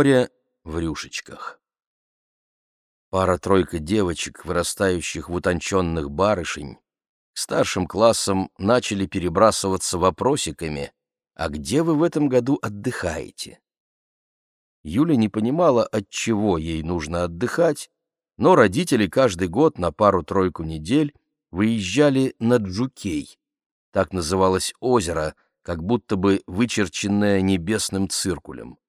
Море в рюшечках. Пара-тройка девочек, вырастающих в утонченных барышень, старшим классам начали перебрасываться вопросиками «А где вы в этом году отдыхаете?» Юля не понимала, от чего ей нужно отдыхать, но родители каждый год на пару-тройку недель выезжали на Джукей. Так называлось озеро, как будто бы вычерченное небесным циркулем.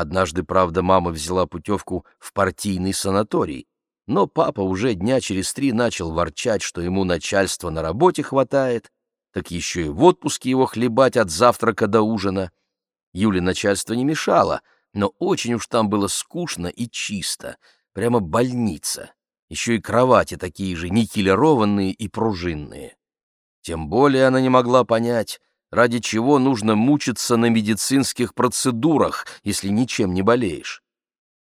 Однажды, правда, мама взяла путевку в партийный санаторий, но папа уже дня через три начал ворчать, что ему начальства на работе хватает, так еще и в отпуске его хлебать от завтрака до ужина. Юле начальство не мешало, но очень уж там было скучно и чисто, прямо больница. Еще и кровати такие же никелированные и пружинные. Тем более она не могла понять, ради чего нужно мучиться на медицинских процедурах, если ничем не болеешь.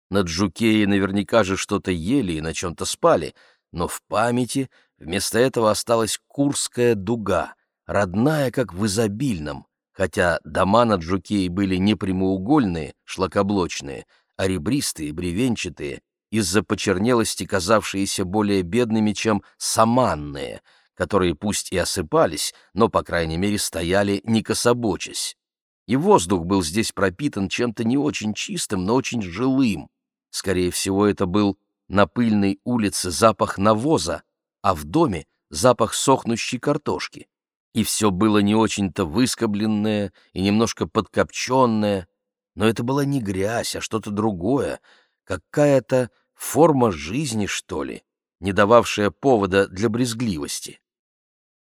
На Джукее наверняка же что-то ели и на чем-то спали, но в памяти вместо этого осталась Курская дуга, родная, как в изобильном, хотя дома на Джукее были не прямоугольные, шлакоблочные, а ребристые, бревенчатые, из-за почернелости казавшиеся более бедными, чем саманные — которые пусть и осыпались, но, по крайней мере, стояли не кособочась. И воздух был здесь пропитан чем-то не очень чистым, но очень жилым. Скорее всего, это был на пыльной улице запах навоза, а в доме запах сохнущей картошки. И все было не очень-то выскобленное и немножко подкопченное, но это была не грязь, а что-то другое, какая-то форма жизни, что ли, не дававшая повода для брезгливости.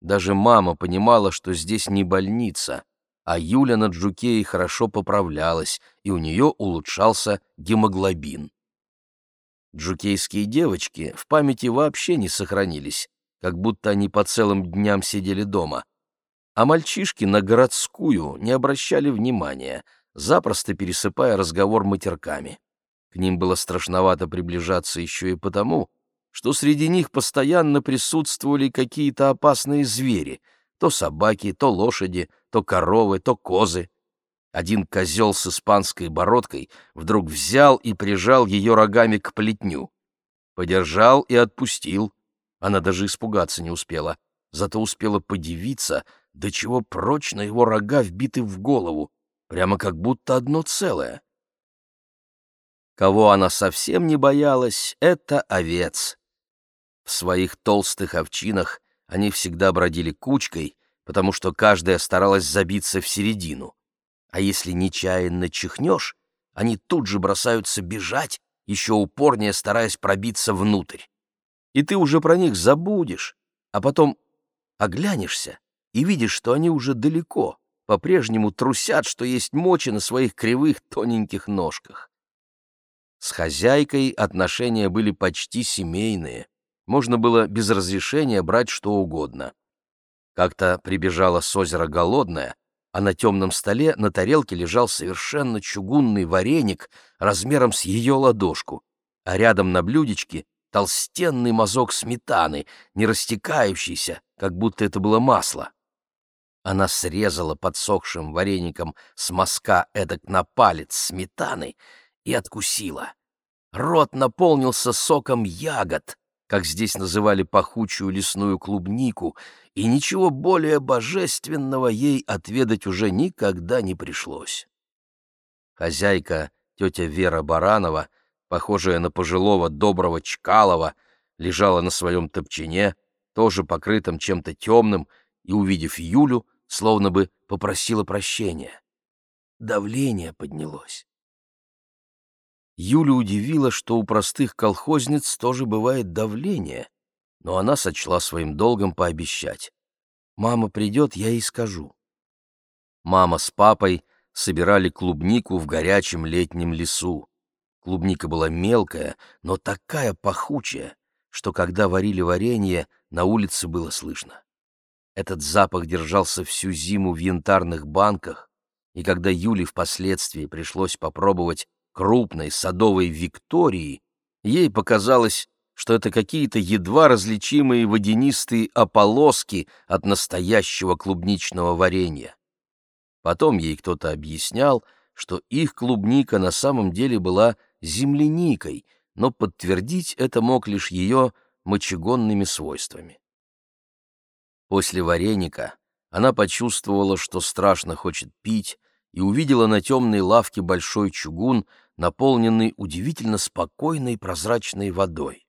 Даже мама понимала, что здесь не больница, а Юля на Джукее хорошо поправлялась, и у нее улучшался гемоглобин. Джукейские девочки в памяти вообще не сохранились, как будто они по целым дням сидели дома. А мальчишки на городскую не обращали внимания, запросто пересыпая разговор матерками. К ним было страшновато приближаться еще и потому, что среди них постоянно присутствовали какие-то опасные звери, то собаки, то лошади, то коровы, то козы. Один козел с испанской бородкой вдруг взял и прижал ее рогами к плетню. Подержал и отпустил. Она даже испугаться не успела, зато успела подивиться, до чего прочно его рога вбиты в голову, прямо как будто одно целое. Кого она совсем не боялась, это овец. В своих толстых овчинах они всегда бродили кучкой, потому что каждая старалась забиться в середину. А если нечаянно чихнешь, они тут же бросаются бежать, еще упорнее стараясь пробиться внутрь. И ты уже про них забудешь, а потом оглянешься и видишь, что они уже далеко, по-прежнему трусят, что есть мочи на своих кривых тоненьких ножках. С хозяйкой отношения были почти семейные можно было без разрешения брать что угодно. Как-то прибежала с озера голодная, а на темном столе на тарелке лежал совершенно чугунный вареник размером с ее ладошку, а рядом на блюдечке толстенный мазок сметаны, не растекающийся, как будто это было масло. Она срезала подсохшим вареником с мазка эдак на палец сметаны и откусила. Рот наполнился соком ягод, как здесь называли пахучую лесную клубнику, и ничего более божественного ей отведать уже никогда не пришлось. Хозяйка, тетя Вера Баранова, похожая на пожилого доброго Чкалова, лежала на своем топчине, тоже покрытым чем-то темным, и, увидев Юлю, словно бы попросила прощения. Давление поднялось. Юлю удивило, что у простых колхозниц тоже бывает давление, но она сочла своим долгом пообещать. «Мама придет, я ей скажу». Мама с папой собирали клубнику в горячем летнем лесу. Клубника была мелкая, но такая пахучая, что когда варили варенье, на улице было слышно. Этот запах держался всю зиму в янтарных банках, и когда Юле впоследствии пришлось попробовать крупной садовой Виктории, ей показалось, что это какие-то едва различимые водянистые ополоски от настоящего клубничного варенья. Потом ей кто-то объяснял, что их клубника на самом деле была земляникой, но подтвердить это мог лишь ее мочегонными свойствами. После вареника она почувствовала, что страшно хочет пить, и увидела на темной лавке большой чугун, наполненный удивительно спокойной прозрачной водой.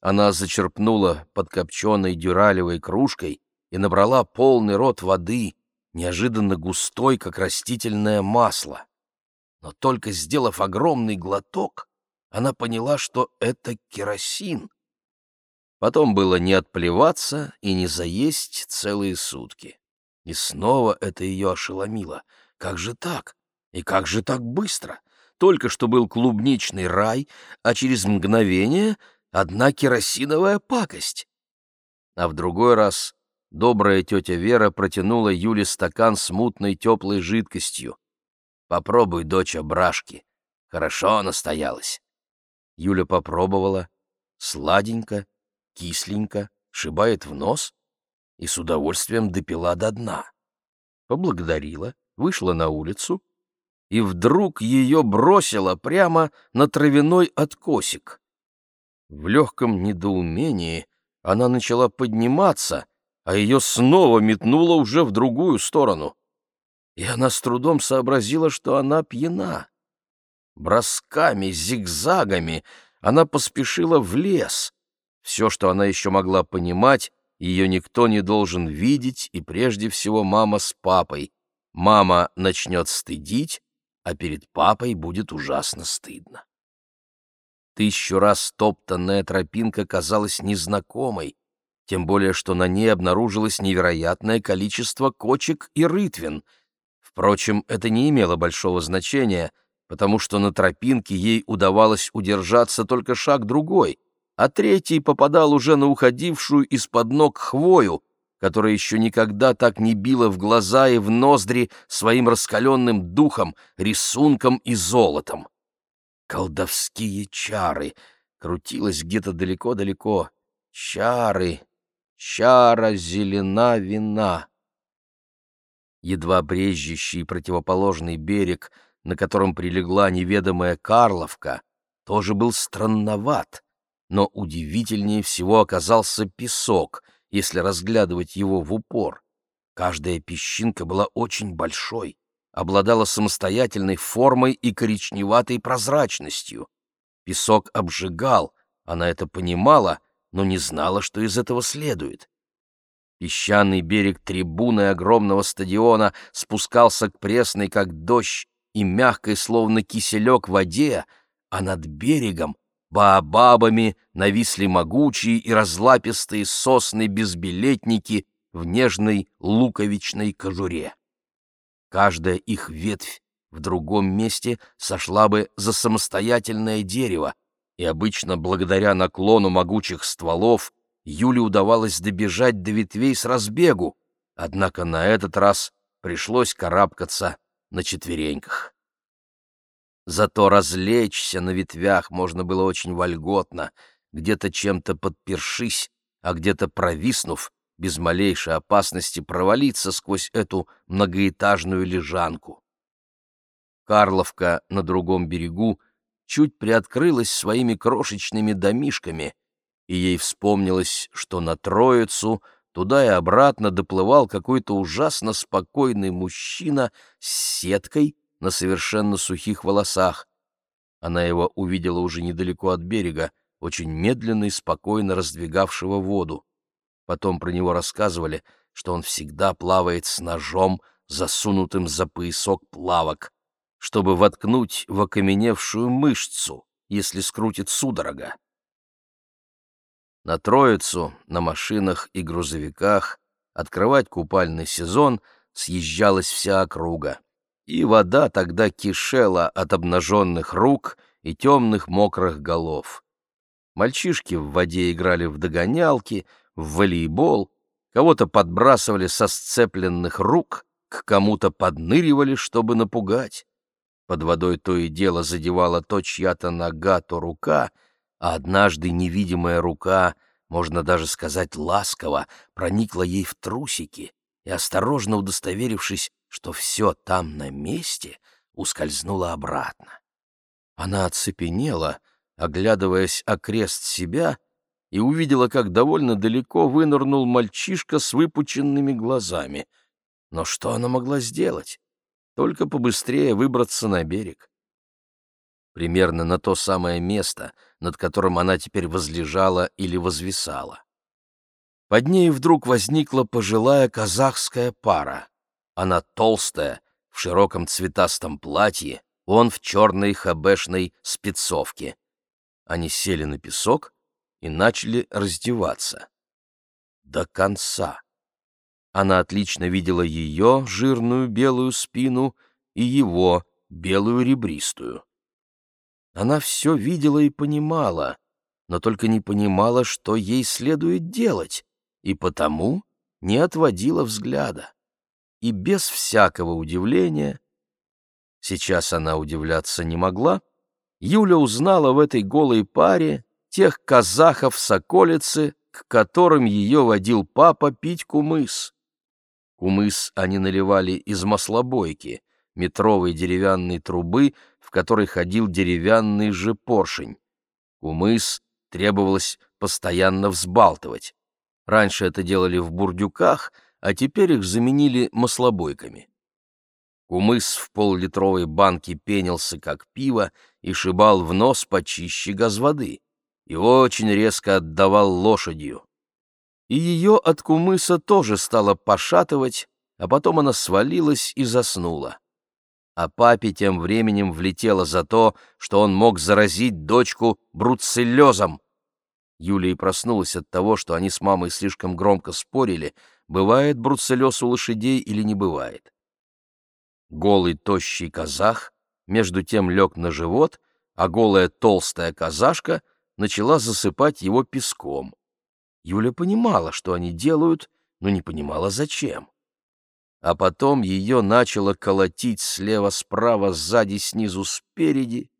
Она зачерпнула под копченой дюралевой кружкой и набрала полный рот воды, неожиданно густой, как растительное масло. Но только сделав огромный глоток, она поняла, что это керосин. Потом было не отплеваться и не заесть целые сутки. И снова это ее ошеломило. Как же так? И как же так быстро? Только что был клубничный рай, а через мгновение одна керосиновая пакость. А в другой раз добрая тетя Вера протянула Юле стакан с мутной теплой жидкостью. «Попробуй, доча, брашки. Хорошо настоялась». Юля попробовала. Сладенько, кисленько, шибает в нос и с удовольствием допила до дна. Поблагодарила, вышла на улицу, и вдруг ее бросило прямо на травяной откосик. В легком недоумении она начала подниматься, а ее снова метнуло уже в другую сторону. И она с трудом сообразила, что она пьяна. Бросками, зигзагами она поспешила в лес. Все, что она еще могла понимать, ее никто не должен видеть, и прежде всего мама с папой. Мама начнет стыдить, а перед папой будет ужасно стыдно. Тысячу раз топтанная тропинка казалась незнакомой, тем более что на ней обнаружилось невероятное количество кочек и рытвин. Впрочем, это не имело большого значения, потому что на тропинке ей удавалось удержаться только шаг другой, а третий попадал уже на уходившую из-под ног хвою, которая еще никогда так не била в глаза и в ноздри своим раскаленным духом, рисунком и золотом. Колдовские чары! Крутилась где-то далеко-далеко. Чары! Чара зелена вина! Едва брежущий противоположный берег, на котором прилегла неведомая Карловка, тоже был странноват, но удивительнее всего оказался песок — если разглядывать его в упор. Каждая песчинка была очень большой, обладала самостоятельной формой и коричневатой прозрачностью. Песок обжигал, она это понимала, но не знала, что из этого следует. Песчаный берег трибуны огромного стадиона спускался к пресной, как дождь, и мягкой, словно киселек, воде, а над берегом Баобабами нависли могучие и разлапистые сосны-безбилетники в нежной луковичной кожуре. Каждая их ветвь в другом месте сошла бы за самостоятельное дерево, и обычно благодаря наклону могучих стволов Юле удавалось добежать до ветвей с разбегу, однако на этот раз пришлось карабкаться на четвереньках. Зато развлечься на ветвях можно было очень вольготно, где-то чем-то подпершись, а где-то провиснув, без малейшей опасности провалиться сквозь эту многоэтажную лежанку. Карловка на другом берегу чуть приоткрылась своими крошечными домишками, и ей вспомнилось, что на Троицу туда и обратно доплывал какой-то ужасно спокойный мужчина с сеткой на совершенно сухих волосах. Она его увидела уже недалеко от берега, очень медленно и спокойно раздвигавшего воду. Потом про него рассказывали, что он всегда плавает с ножом, засунутым за поясок плавок, чтобы воткнуть в окаменевшую мышцу, если скрутит судорога. На Троицу, на машинах и грузовиках открывать купальный сезон съезжалась вся округа и вода тогда кишела от обнаженных рук и темных мокрых голов. Мальчишки в воде играли в догонялки, в волейбол, кого-то подбрасывали со сцепленных рук, к кому-то подныривали, чтобы напугать. Под водой то и дело задевала то чья-то нога, то рука, а однажды невидимая рука, можно даже сказать ласково, проникла ей в трусики и, осторожно удостоверившись, что все там на месте, ускользнула обратно. Она оцепенела, оглядываясь окрест себя, и увидела, как довольно далеко вынырнул мальчишка с выпученными глазами. Но что она могла сделать? Только побыстрее выбраться на берег. Примерно на то самое место, над которым она теперь возлежала или возвисала. Под ней вдруг возникла пожилая казахская пара. Она толстая, в широком цветастом платье, он в черной хабешной спецовке. Они сели на песок и начали раздеваться. До конца. Она отлично видела ее жирную белую спину и его белую ребристую. Она все видела и понимала, но только не понимала, что ей следует делать, и потому не отводила взгляда. И без всякого удивления, сейчас она удивляться не могла, Юля узнала в этой голой паре тех казахов с околицы, к которым ее водил папа пить кумыс. Кумыс они наливали из маслобойки, метровой деревянной трубы, в которой ходил деревянный же поршень. Кумыс требовалось постоянно взбалтывать. Раньше это делали в бурдюках, а теперь их заменили маслобойками. Кумыс в поллитровой банке пенился, как пиво, и шибал в нос почище газ воды, и очень резко отдавал лошадью. И ее от кумыса тоже стало пошатывать, а потом она свалилась и заснула. А папе тем временем влетело за то, что он мог заразить дочку бруцеллезом. Юлия проснулась от того, что они с мамой слишком громко спорили, бывает бруцеллез у лошадей или не бывает. Голый тощий казах между тем лег на живот, а голая толстая казашка начала засыпать его песком. Юля понимала, что они делают, но не понимала, зачем. А потом ее начало колотить слева-справа, сзади, снизу, спереди.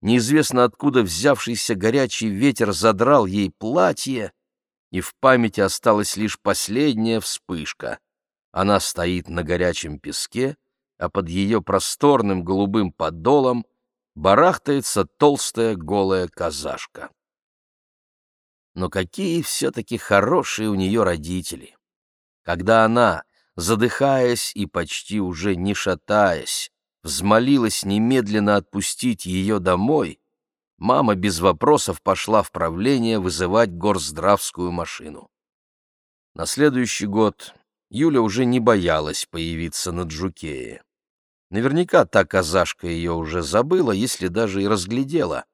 Неизвестно откуда взявшийся горячий ветер задрал ей платье, и в памяти осталась лишь последняя вспышка. Она стоит на горячем песке, а под ее просторным голубым подолом барахтается толстая голая казашка. Но какие все-таки хорошие у нее родители! Когда она, задыхаясь и почти уже не шатаясь, взмолилась немедленно отпустить ее домой, мама без вопросов пошла в правление вызывать горздравскую машину. На следующий год Юля уже не боялась появиться на Джукее. Наверняка та казашка ее уже забыла, если даже и разглядела.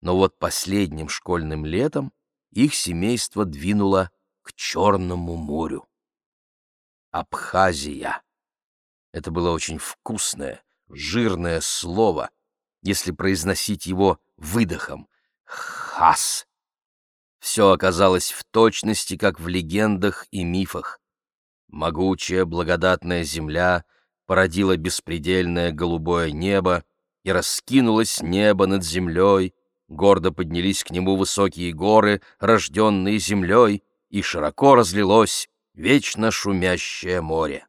Но вот последним школьным летом их семейство двинуло к Черному морю. Абхазия. Это было очень вкусное, жирное слово, если произносить его выдохом. Хас. Все оказалось в точности, как в легендах и мифах. Могучая благодатная земля породила беспредельное голубое небо, и раскинулось небо над землей, гордо поднялись к нему высокие горы, рожденные землей, и широко разлилось вечно шумящее море.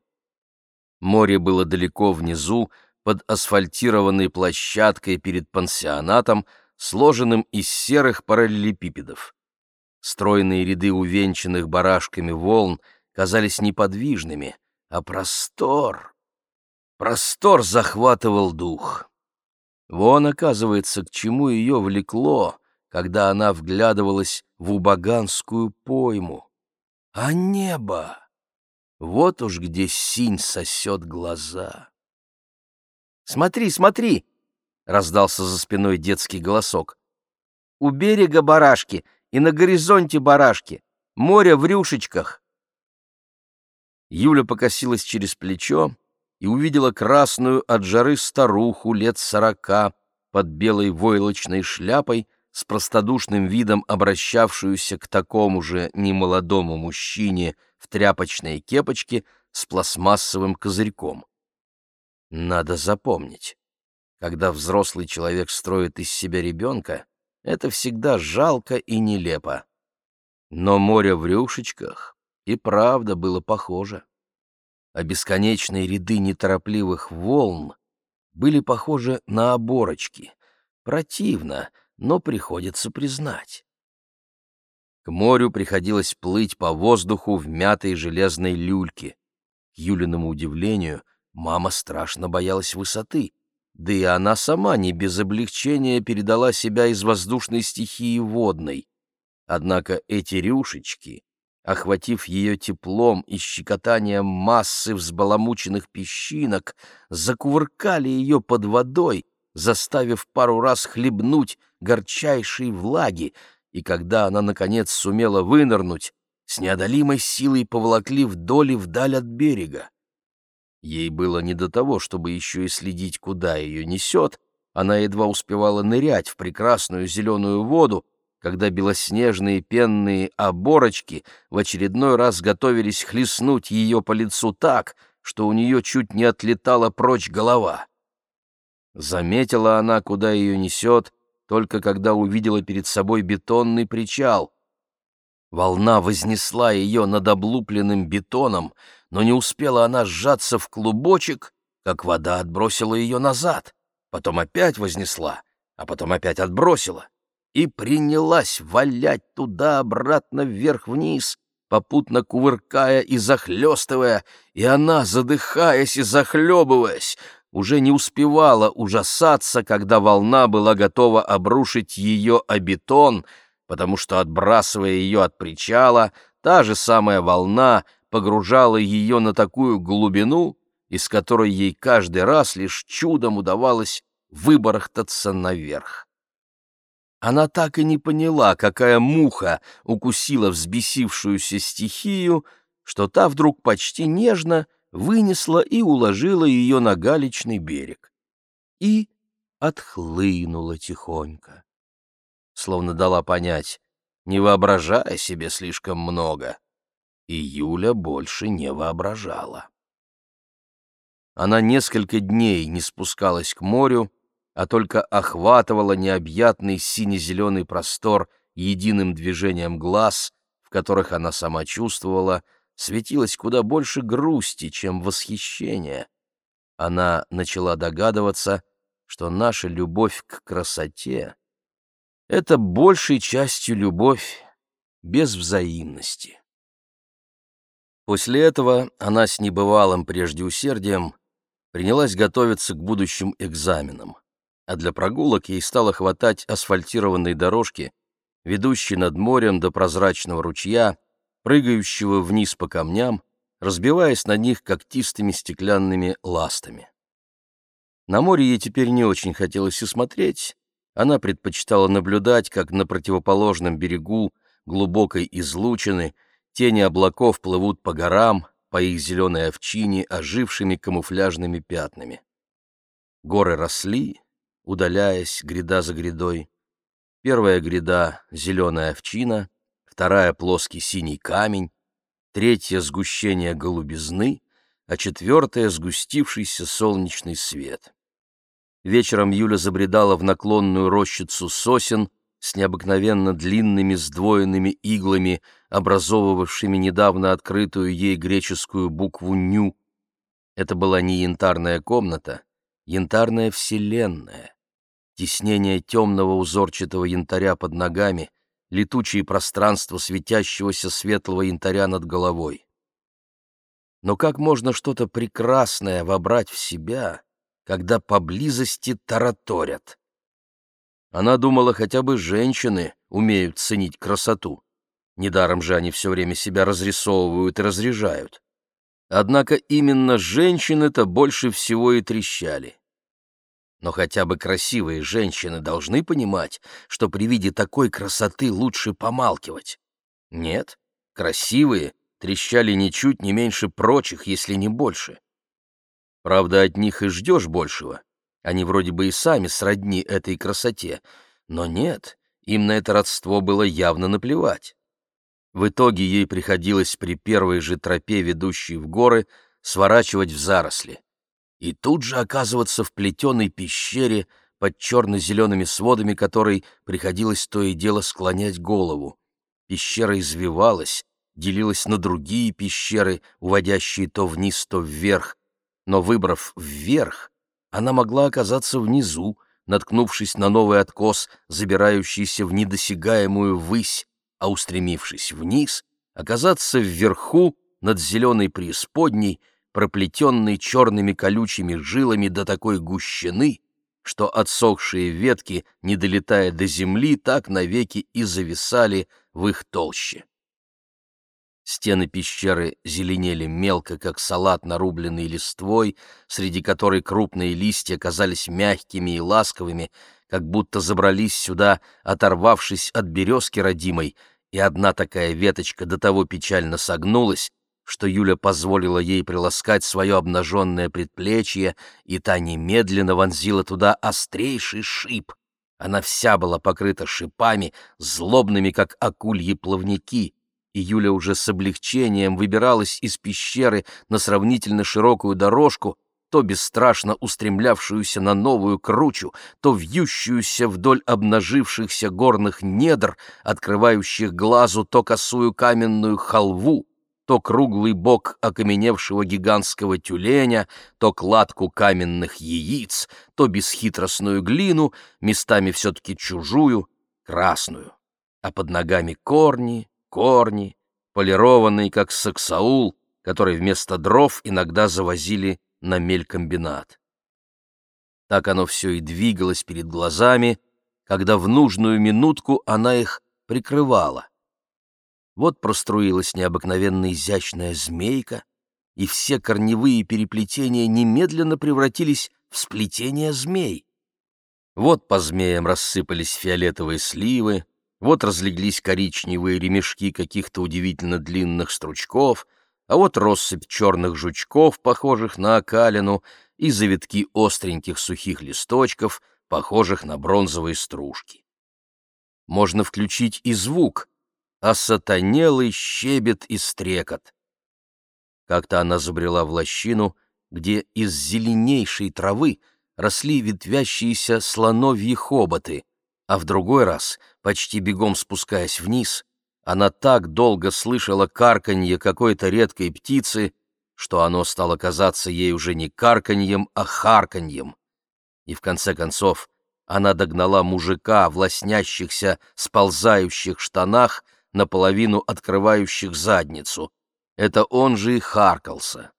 Море было далеко внизу, под асфальтированной площадкой перед пансионатом, сложенным из серых параллелепипедов. Стройные ряды увенчанных барашками волн казались неподвижными, а простор... Простор захватывал дух. Вон, оказывается, к чему ее влекло, когда она вглядывалась в убаганскую пойму. А небо! Вот уж где синь сосет глаза. «Смотри, смотри!» — раздался за спиной детский голосок. «У берега барашки и на горизонте барашки, море в рюшечках». Юля покосилась через плечо и увидела красную от жары старуху лет сорока под белой войлочной шляпой с простодушным видом обращавшуюся к такому же немолодому мужчине в тряпочной кепочке с пластмассовым козырьком. Надо запомнить, когда взрослый человек строит из себя ребенка, это всегда жалко и нелепо. Но море в рюшечках и правда было похоже. А бесконечные ряды неторопливых волн были похожи на оборочки. Противно, но приходится признать. К морю приходилось плыть по воздуху в мятой железной люльке. К Юлиному удивлению, мама страшно боялась высоты, да и она сама не без облегчения передала себя из воздушной стихии водной. Однако эти рюшечки, охватив ее теплом и щекотанием массы взбаламученных песчинок, закувыркали ее под водой, заставив пару раз хлебнуть горчайшей влаги, и когда она, наконец, сумела вынырнуть, с неодолимой силой поволокли вдоль и вдаль от берега. Ей было не до того, чтобы еще и следить, куда ее несет, она едва успевала нырять в прекрасную зеленую воду, когда белоснежные пенные оборочки в очередной раз готовились хлестнуть ее по лицу так, что у нее чуть не отлетала прочь голова. Заметила она, куда ее несет, только когда увидела перед собой бетонный причал. Волна вознесла ее над облупленным бетоном, но не успела она сжаться в клубочек, как вода отбросила ее назад, потом опять вознесла, а потом опять отбросила и принялась валять туда-обратно вверх-вниз, попутно кувыркая и захлестывая, и она, задыхаясь и захлебываясь, уже не успевала ужасаться, когда волна была готова обрушить ее о бетон, потому что, отбрасывая ее от причала, та же самая волна погружала ее на такую глубину, из которой ей каждый раз лишь чудом удавалось выбарахтаться наверх. Она так и не поняла, какая муха укусила взбесившуюся стихию, что та вдруг почти нежно — вынесла и уложила ее на галечный берег. И отхлынула тихонько. Словно дала понять, не воображая себе слишком много. И Юля больше не воображала. Она несколько дней не спускалась к морю, а только охватывала необъятный сине-зеленый простор единым движением глаз, в которых она сама чувствовала — светилось куда больше грусти, чем восхищения. Она начала догадываться, что наша любовь к красоте — это большей частью любовь без взаимности. После этого она с небывалым прежде усердием принялась готовиться к будущим экзаменам, а для прогулок ей стало хватать асфальтированной дорожки, ведущей над морем до прозрачного ручья, прыгающего вниз по камням, разбиваясь на них когтистыми стеклянными ластами. На море ей теперь не очень хотелось и смотреть, она предпочитала наблюдать, как на противоположном берегу глубокой излучины тени облаков плывут по горам, по их зеленой овчине, ожившими камуфляжными пятнами. Горы росли, удаляясь гряда за грядой. Первая гряда — зеленая овчина, вторая — плоский синий камень, третья — сгущение голубизны, а четвертая — сгустившийся солнечный свет. Вечером Юля забредала в наклонную рощицу сосен с необыкновенно длинными сдвоенными иглами, образовывавшими недавно открытую ей греческую букву «ню». Это была не янтарная комната, янтарная вселенная. Теснение темного узорчатого янтаря под ногами, летучие пространства светящегося светлого янтаря над головой. Но как можно что-то прекрасное вобрать в себя, когда поблизости тараторят? Она думала, хотя бы женщины умеют ценить красоту. Недаром же они все время себя разрисовывают и разряжают. Однако именно женщины-то больше всего и трещали. Но хотя бы красивые женщины должны понимать, что при виде такой красоты лучше помалкивать. Нет, красивые трещали ничуть не меньше прочих, если не больше. Правда, от них и ждешь большего. Они вроде бы и сами сродни этой красоте. Но нет, им на это родство было явно наплевать. В итоге ей приходилось при первой же тропе, ведущей в горы, сворачивать в заросли и тут же оказываться в плетеной пещере под черно-зелеными сводами которой приходилось то и дело склонять голову. Пещера извивалась, делилась на другие пещеры, уводящие то вниз, то вверх, но, выбрав вверх, она могла оказаться внизу, наткнувшись на новый откос, забирающийся в недосягаемую высь, а устремившись вниз, оказаться вверху над зеленой преисподней, проплетенной черными колючими жилами до такой гущины, что отсохшие ветки, не долетая до земли, так навеки и зависали в их толще. Стены пещеры зеленели мелко, как салат, нарубленный листвой, среди которой крупные листья казались мягкими и ласковыми, как будто забрались сюда, оторвавшись от березки родимой, и одна такая веточка до того печально согнулась, что Юля позволила ей приласкать свое обнаженное предплечье, и та немедленно вонзила туда острейший шип. Она вся была покрыта шипами, злобными, как акульи плавники — и Юля уже с облегчением выбиралась из пещеры на сравнительно широкую дорожку, то бесстрашно устремлявшуюся на новую кручу, то вьющуюся вдоль обнажившихся горных недр, открывающих глазу то косую каменную халву, то круглый бок окаменевшего гигантского тюленя, то кладку каменных яиц, то бесхитростную глину, местами все-таки чужую, красную, а под ногами корни, корни, полированный, как саксаул, который вместо дров иногда завозили на мелькомбинат. Так оно все и двигалось перед глазами, когда в нужную минутку она их прикрывала. Вот проструилась необыкновенно изящная змейка, и все корневые переплетения немедленно превратились в сплетение змей. Вот по змеям рассыпались фиолетовые сливы, вот разлеглись коричневые ремешки каких-то удивительно длинных стручков, а вот россыпь черных жучков, похожих на окалину, и завитки остреньких сухих листочков, похожих на бронзовые стружки. Можно включить и звук, а сатанелый щебет и стрекот. Как-то она забрела в лощину, где из зеленейшей травы росли ветвящиеся слоновьи хоботы, а в другой раз, почти бегом спускаясь вниз, она так долго слышала карканье какой-то редкой птицы, что оно стало казаться ей уже не карканьем, а харканьем. И в конце концов она догнала мужика в лоснящихся, сползающих штанах, наполовину открывающих задницу. Это он же и харкался.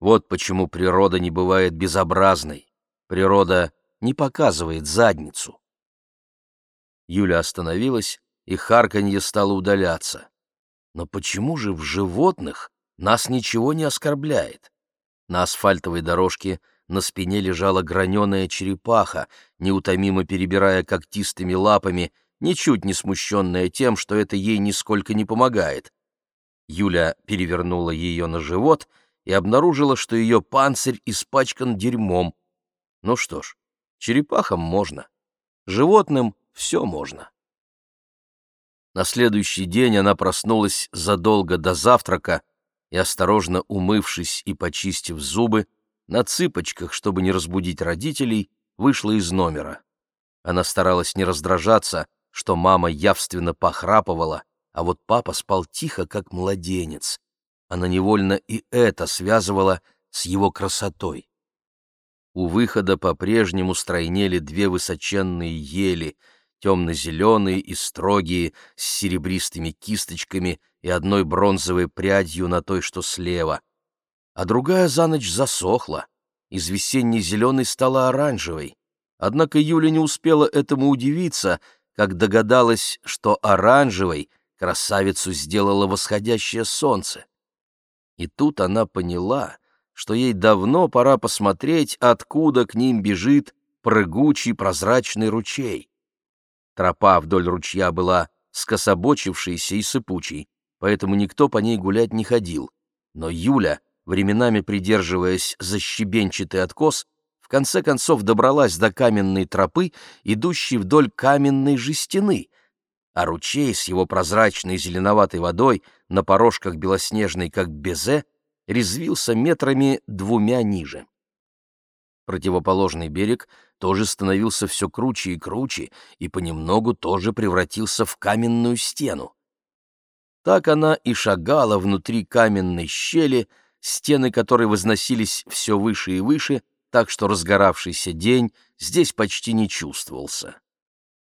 Вот почему природа не бывает безобразной. Природа не показывает задницу. Юля остановилась, и харканье стало удаляться. Но почему же в животных нас ничего не оскорбляет? На асфальтовой дорожке на спине лежала граненая черепаха, неутомимо перебирая когтистыми лапами, ничуть не смущенная тем, что это ей нисколько не помогает. Юля перевернула ее на живот и обнаружила, что ее панцирь испачкан дерьмом. Ну что ж, черепахам можно. Животным все можно. На следующий день она проснулась задолго до завтрака и, осторожно умывшись и почистив зубы, на цыпочках, чтобы не разбудить родителей, вышла из номера. Она старалась не раздражаться, что мама явственно похрапывала, а вот папа спал тихо, как младенец. Она невольно и это связывала с его красотой. У выхода по-прежнему стройнели две высоченные ели — темно-зеленые и строгие, с серебристыми кисточками и одной бронзовой прядью на той, что слева. А другая за ночь засохла, из весенней зеленой стала оранжевой. Однако Юля не успела этому удивиться, как догадалась, что оранжевой красавицу сделало восходящее солнце. И тут она поняла, что ей давно пора посмотреть, откуда к ним бежит прыгучий прозрачный ручей. Тропа вдоль ручья была скособочившейся и сыпучей, поэтому никто по ней гулять не ходил. Но Юля, временами придерживаясь за щебенчатый откос, в конце концов добралась до каменной тропы, идущей вдоль каменной же стены, а ручей с его прозрачной зеленоватой водой на порожках белоснежной, как безе, резвился метрами двумя ниже. Противоположный берег тоже становился все круче и круче и понемногу тоже превратился в каменную стену. Так она и шагала внутри каменной щели, стены которой возносились все выше и выше, так что разгоравшийся день здесь почти не чувствовался.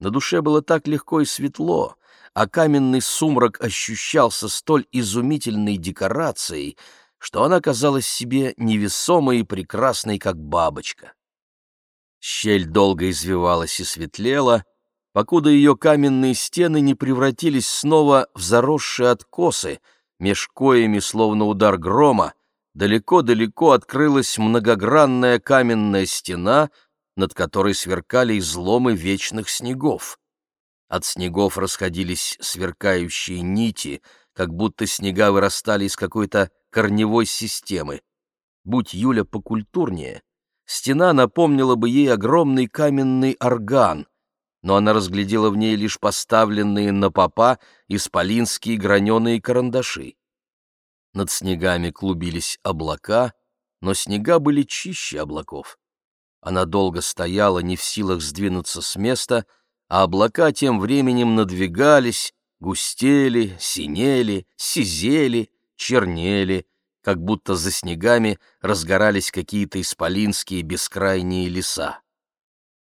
На душе было так легко и светло, а каменный сумрак ощущался столь изумительной декорацией, что она казалась себе невесомой и прекрасной, как бабочка. Щель долго извивалась и светлела, покуда ее каменные стены не превратились снова в заросшие откосы, меж коями, словно удар грома, далеко-далеко открылась многогранная каменная стена, над которой сверкали изломы вечных снегов. От снегов расходились сверкающие нити, как будто снега вырастали из какой-то корневой системы. Будь Юля покультурнее, стена напомнила бы ей огромный каменный орган, но она разглядела в ней лишь поставленные на попа исполинские граненые карандаши. Над снегами клубились облака, но снега были чище облаков. Она долго стояла, не в силах сдвинуться с места, а облака тем временем надвигались, густели, синели, сизели, чернели, как будто за снегами разгорались какие-то исполинские бескрайние леса.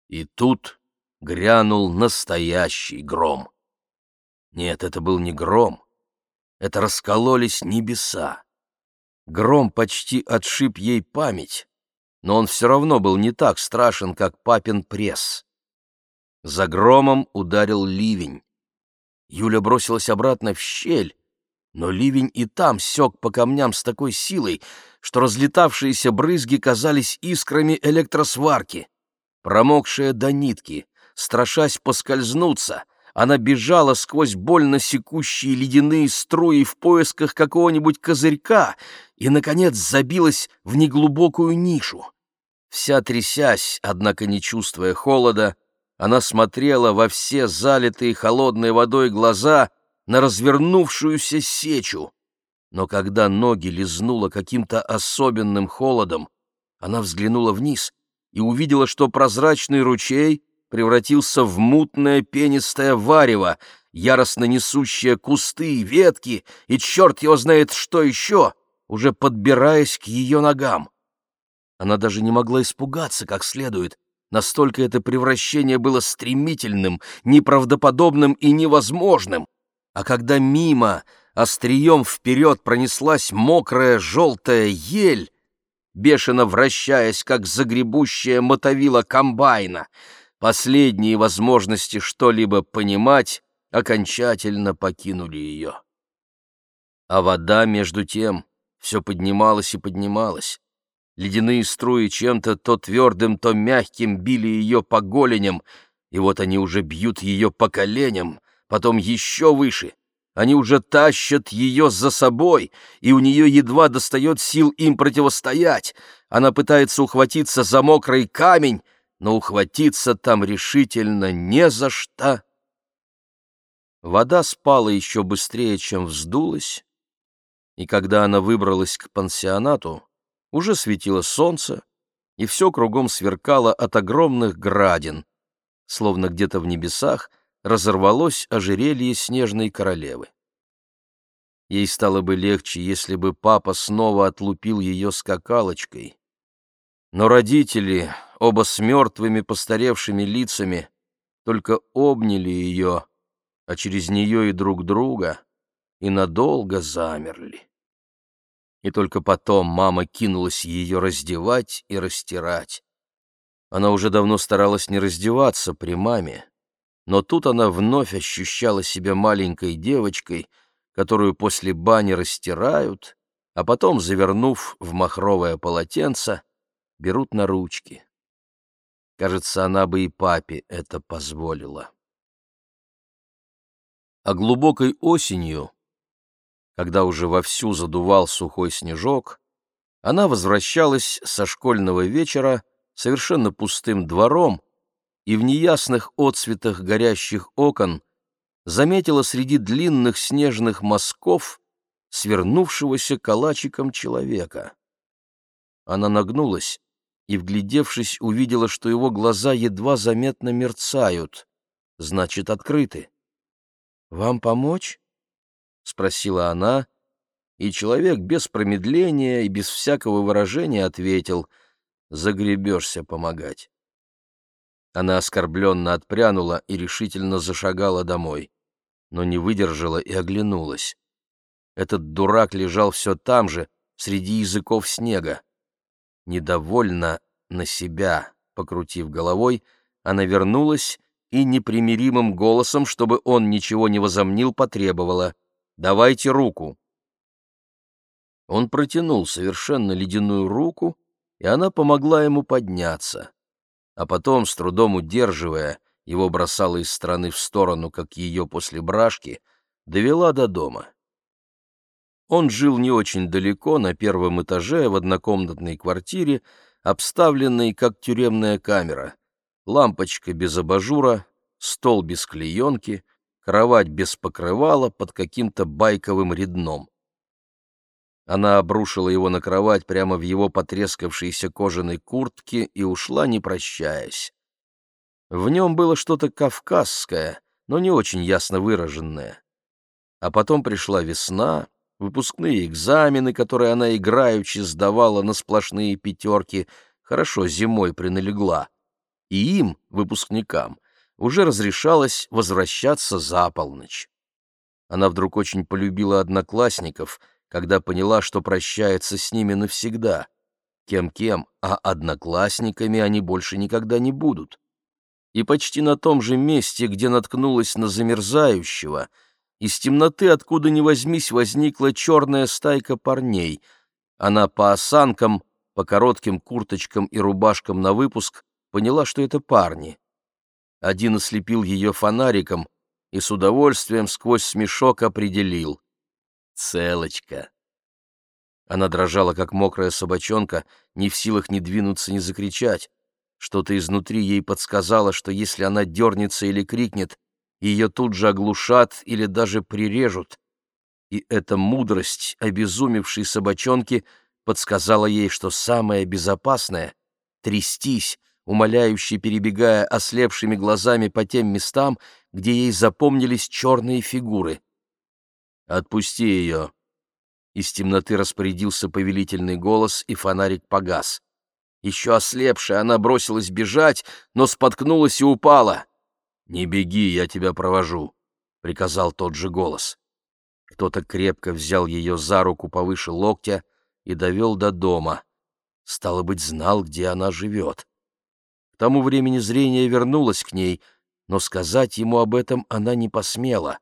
И тут грянул настоящий гром. Нет, это был не гром, это раскололись небеса. Гром почти отшиб ей память, но он все равно был не так страшен, как папин пресс. За громом ударил ливень. Юля бросилась обратно в щель, но ливень и там сёк по камням с такой силой, что разлетавшиеся брызги казались искрами электросварки. Промокшая до нитки, страшась поскользнуться, она бежала сквозь больно секущие ледяные струи в поисках какого-нибудь козырька и, наконец, забилась в неглубокую нишу. Вся трясясь, однако не чувствуя холода, она смотрела во все залитые холодной водой глаза на развернувшуюся сечу. Но когда ноги лизнуло каким-то особенным холодом, она взглянула вниз и увидела, что прозрачный ручей — превратился в мутное пенистое варево, яростно несущее кусты, ветки и черт его знает что еще, уже подбираясь к ее ногам. Она даже не могла испугаться как следует, настолько это превращение было стремительным, неправдоподобным и невозможным. А когда мимо острием вперед пронеслась мокрая желтая ель, бешено вращаясь, как загребущая мотовила комбайна, Последние возможности что-либо понимать окончательно покинули ее. А вода, между тем, все поднималась и поднималась. Ледяные струи чем-то то твердым, то мягким били ее по голеням, и вот они уже бьют ее по коленям, потом еще выше. Они уже тащат ее за собой, и у нее едва достает сил им противостоять. Она пытается ухватиться за мокрый камень, но ухватиться там решительно не за что. Вода спала еще быстрее, чем вздулась, и когда она выбралась к пансионату, уже светило солнце, и все кругом сверкало от огромных градин, словно где-то в небесах разорвалось ожерелье снежной королевы. Ей стало бы легче, если бы папа снова отлупил ее скакалочкой. Но родители, оба с мертвыми постаревшими лицами, только обняли ее, а через нее и друг друга, и надолго замерли. И только потом мама кинулась ее раздевать и растирать. Она уже давно старалась не раздеваться при маме, но тут она вновь ощущала себя маленькой девочкой, которую после бани растирают, а потом, завернув в махровое полотенце, берут на ручки. Кажется, она бы и папе это позволила. А глубокой осенью, когда уже вовсю задувал сухой снежок, она возвращалась со школьного вечера совершенно пустым двором и в неясных отсветах горящих окон заметила среди длинных снежных мазков свернувшегося калачиком человека. Она нагнулась и, вглядевшись, увидела, что его глаза едва заметно мерцают, значит, открыты. «Вам помочь?» — спросила она, и человек без промедления и без всякого выражения ответил, загребешься помогать. Она оскорбленно отпрянула и решительно зашагала домой, но не выдержала и оглянулась. Этот дурак лежал все там же, среди языков снега. Недовольно на себя, покрутив головой, она вернулась и непримиримым голосом, чтобы он ничего не возомнил, потребовала «Давайте руку». Он протянул совершенно ледяную руку, и она помогла ему подняться а потом, с трудом удерживая, его бросала из стороны в сторону, как ее после брашки, довела до дома. Он жил не очень далеко, на первом этаже, в однокомнатной квартире, обставленной как тюремная камера. Лампочка без абажура, стол без клеенки, кровать без покрывала под каким-то байковым редном. Она обрушила его на кровать прямо в его потрескавшейся кожаной куртке и ушла, не прощаясь. В нем было что-то кавказское, но не очень ясно выраженное. А потом пришла весна, выпускные экзамены, которые она играючи сдавала на сплошные пятерки, хорошо зимой приналегла. И им, выпускникам, уже разрешалось возвращаться за полночь. Она вдруг очень полюбила одноклассников — когда поняла, что прощается с ними навсегда. Кем-кем, а одноклассниками они больше никогда не будут. И почти на том же месте, где наткнулась на замерзающего, из темноты, откуда ни возьмись, возникла черная стайка парней. Она по осанкам, по коротким курточкам и рубашкам на выпуск поняла, что это парни. Один ослепил ее фонариком и с удовольствием сквозь смешок определил. Целочка. Она дрожала, как мокрая собачонка, не в силах ни двинуться, ни закричать. Что-то изнутри ей подсказало, что если она дернется или крикнет, ее тут же оглушат или даже прирежут. И эта мудрость обезумевшей собачонки подсказала ей, что самое безопасное — трястись, умоляюще перебегая ослепшими глазами по тем местам, где ей запомнились черные фигуры. «Отпусти ее!» Из темноты распорядился повелительный голос, и фонарик погас. Еще ослепшая, она бросилась бежать, но споткнулась и упала. «Не беги, я тебя провожу», — приказал тот же голос. Кто-то крепко взял ее за руку повыше локтя и довел до дома. Стало быть, знал, где она живет. К тому времени зрение вернулось к ней, но сказать ему об этом она не посмела.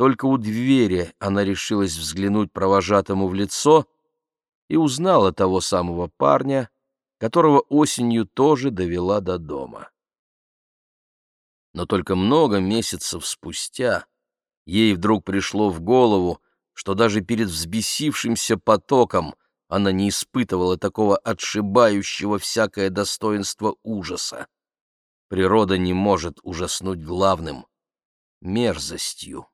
Только у двери она решилась взглянуть провожатому в лицо и узнала того самого парня, которого осенью тоже довела до дома. Но только много месяцев спустя ей вдруг пришло в голову, что даже перед взбесившимся потоком она не испытывала такого отшибающего всякое достоинство ужаса. Природа не может ужаснуть главным — мерзостью.